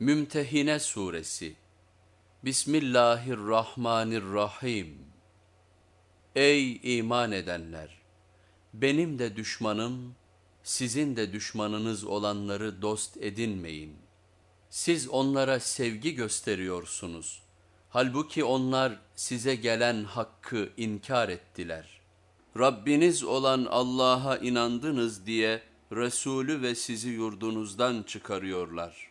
Mümtehine Suresi Bismillahirrahmanirrahim Ey iman edenler! Benim de düşmanım, sizin de düşmanınız olanları dost edinmeyin. Siz onlara sevgi gösteriyorsunuz. Halbuki onlar size gelen hakkı inkar ettiler. Rabbiniz olan Allah'a inandınız diye Resulü ve sizi yurdunuzdan çıkarıyorlar.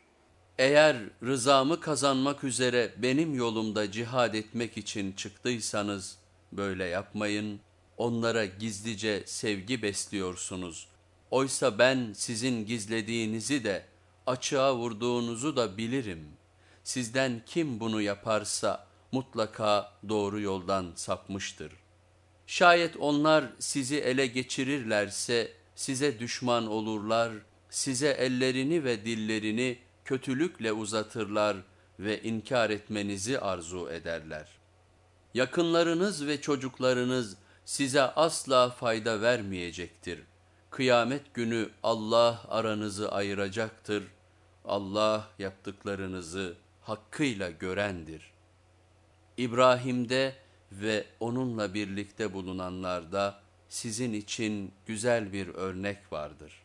Eğer rızamı kazanmak üzere benim yolumda cihad etmek için çıktıysanız böyle yapmayın. Onlara gizlice sevgi besliyorsunuz. Oysa ben sizin gizlediğinizi de açığa vurduğunuzu da bilirim. Sizden kim bunu yaparsa mutlaka doğru yoldan sapmıştır. Şayet onlar sizi ele geçirirlerse size düşman olurlar, size ellerini ve dillerini kötülükle uzatırlar ve inkar etmenizi arzu ederler. Yakınlarınız ve çocuklarınız size asla fayda vermeyecektir. Kıyamet günü Allah aranızı ayıracaktır. Allah yaptıklarınızı hakkıyla görendir. İbrahim'de ve onunla birlikte bulunanlarda sizin için güzel bir örnek vardır.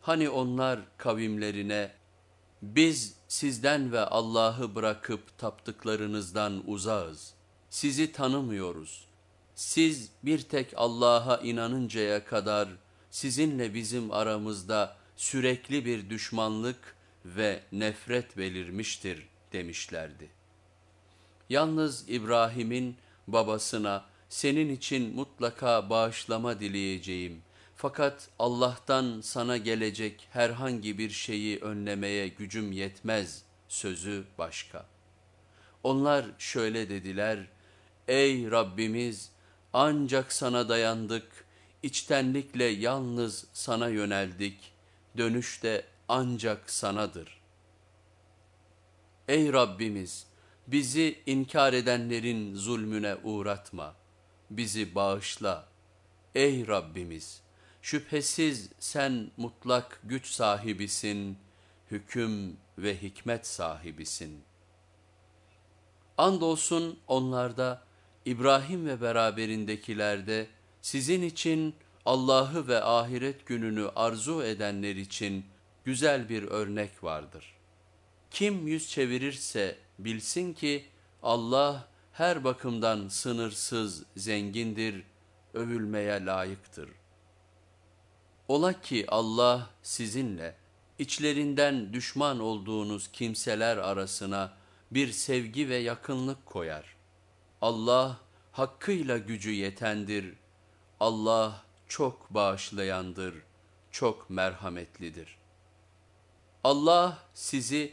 Hani onlar kavimlerine, biz sizden ve Allah'ı bırakıp taptıklarınızdan uzağız, sizi tanımıyoruz. Siz bir tek Allah'a inanıncaya kadar sizinle bizim aramızda sürekli bir düşmanlık ve nefret belirmiştir demişlerdi. Yalnız İbrahim'in babasına senin için mutlaka bağışlama dileyeceğim fakat Allah'tan sana gelecek herhangi bir şeyi önlemeye gücüm yetmez sözü başka. Onlar şöyle dediler, ey Rabbimiz ancak sana dayandık, içtenlikle yalnız sana yöneldik, dönüş de ancak sanadır. Ey Rabbimiz! Bizi inkar edenlerin zulmüne uğratma. Bizi bağışla. Ey Rabbimiz! Şüphesiz sen mutlak güç sahibisin, hüküm ve hikmet sahibisin. Andolsun onlarda, İbrahim ve beraberindekilerde sizin için Allah'ı ve ahiret gününü arzu edenler için güzel bir örnek vardır. Kim yüz çevirirse bilsin ki Allah her bakımdan sınırsız, zengindir, övülmeye layıktır. Ola ki Allah sizinle içlerinden düşman olduğunuz kimseler arasına bir sevgi ve yakınlık koyar. Allah hakkıyla gücü yetendir. Allah çok bağışlayandır, çok merhametlidir. Allah sizi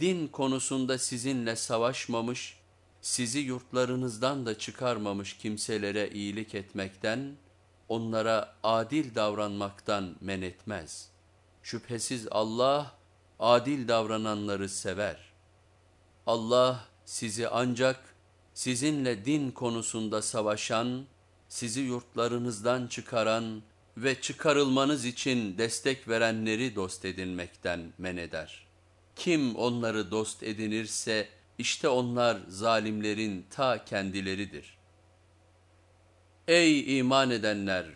din konusunda sizinle savaşmamış, sizi yurtlarınızdan da çıkarmamış kimselere iyilik etmekten, onlara adil davranmaktan men etmez. Şüphesiz Allah adil davrananları sever. Allah sizi ancak sizinle din konusunda savaşan, sizi yurtlarınızdan çıkaran ve çıkarılmanız için destek verenleri dost edinmekten men eder.'' Kim onları dost edinirse işte onlar zalimlerin ta kendileridir. Ey iman edenler!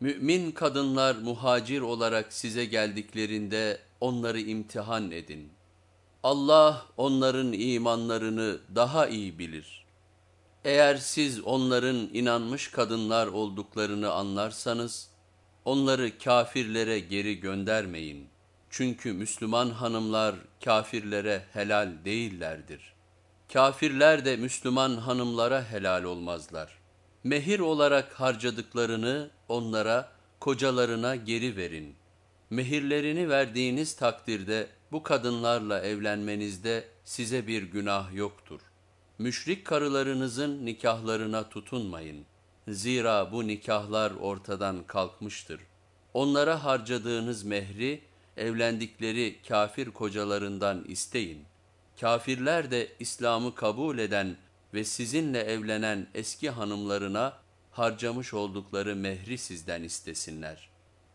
Mümin kadınlar muhacir olarak size geldiklerinde onları imtihan edin. Allah onların imanlarını daha iyi bilir. Eğer siz onların inanmış kadınlar olduklarını anlarsanız, onları kafirlere geri göndermeyin.'' Çünkü Müslüman hanımlar kafirlere helal değillerdir. Kafirler de Müslüman hanımlara helal olmazlar. Mehir olarak harcadıklarını onlara, kocalarına geri verin. Mehirlerini verdiğiniz takdirde bu kadınlarla evlenmenizde size bir günah yoktur. Müşrik karılarınızın nikahlarına tutunmayın. Zira bu nikahlar ortadan kalkmıştır. Onlara harcadığınız mehri, evlendikleri kafir kocalarından isteyin. Kafirler de İslam'ı kabul eden ve sizinle evlenen eski hanımlarına harcamış oldukları mehri sizden istesinler.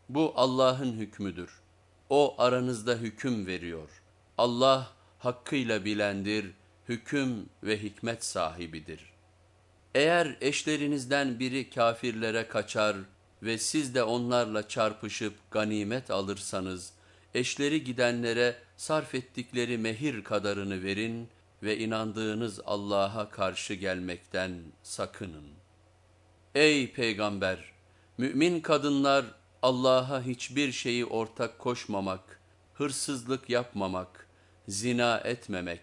Bu Allah'ın hükmüdür. O aranızda hüküm veriyor. Allah hakkıyla bilendir, hüküm ve hikmet sahibidir. Eğer eşlerinizden biri kafirlere kaçar ve siz de onlarla çarpışıp ganimet alırsanız, eşleri gidenlere sarf ettikleri mehir kadarını verin ve inandığınız Allah'a karşı gelmekten sakının. Ey Peygamber! Mümin kadınlar Allah'a hiçbir şeyi ortak koşmamak, hırsızlık yapmamak, zina etmemek,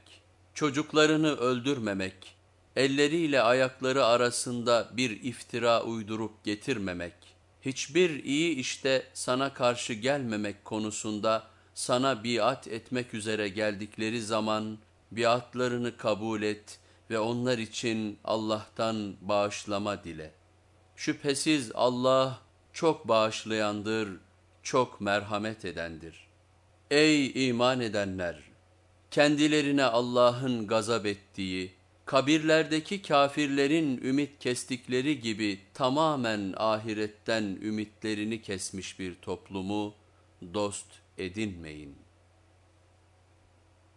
çocuklarını öldürmemek, elleriyle ayakları arasında bir iftira uydurup getirmemek, hiçbir iyi işte sana karşı gelmemek konusunda sana biat etmek üzere geldikleri zaman biatlarını kabul et ve onlar için Allah'tan bağışlama dile. Şüphesiz Allah çok bağışlayandır, çok merhamet edendir. Ey iman edenler! Kendilerine Allah'ın gazap ettiği, kabirlerdeki kafirlerin ümit kestikleri gibi tamamen ahiretten ümitlerini kesmiş bir toplumu dost edinmeyin.''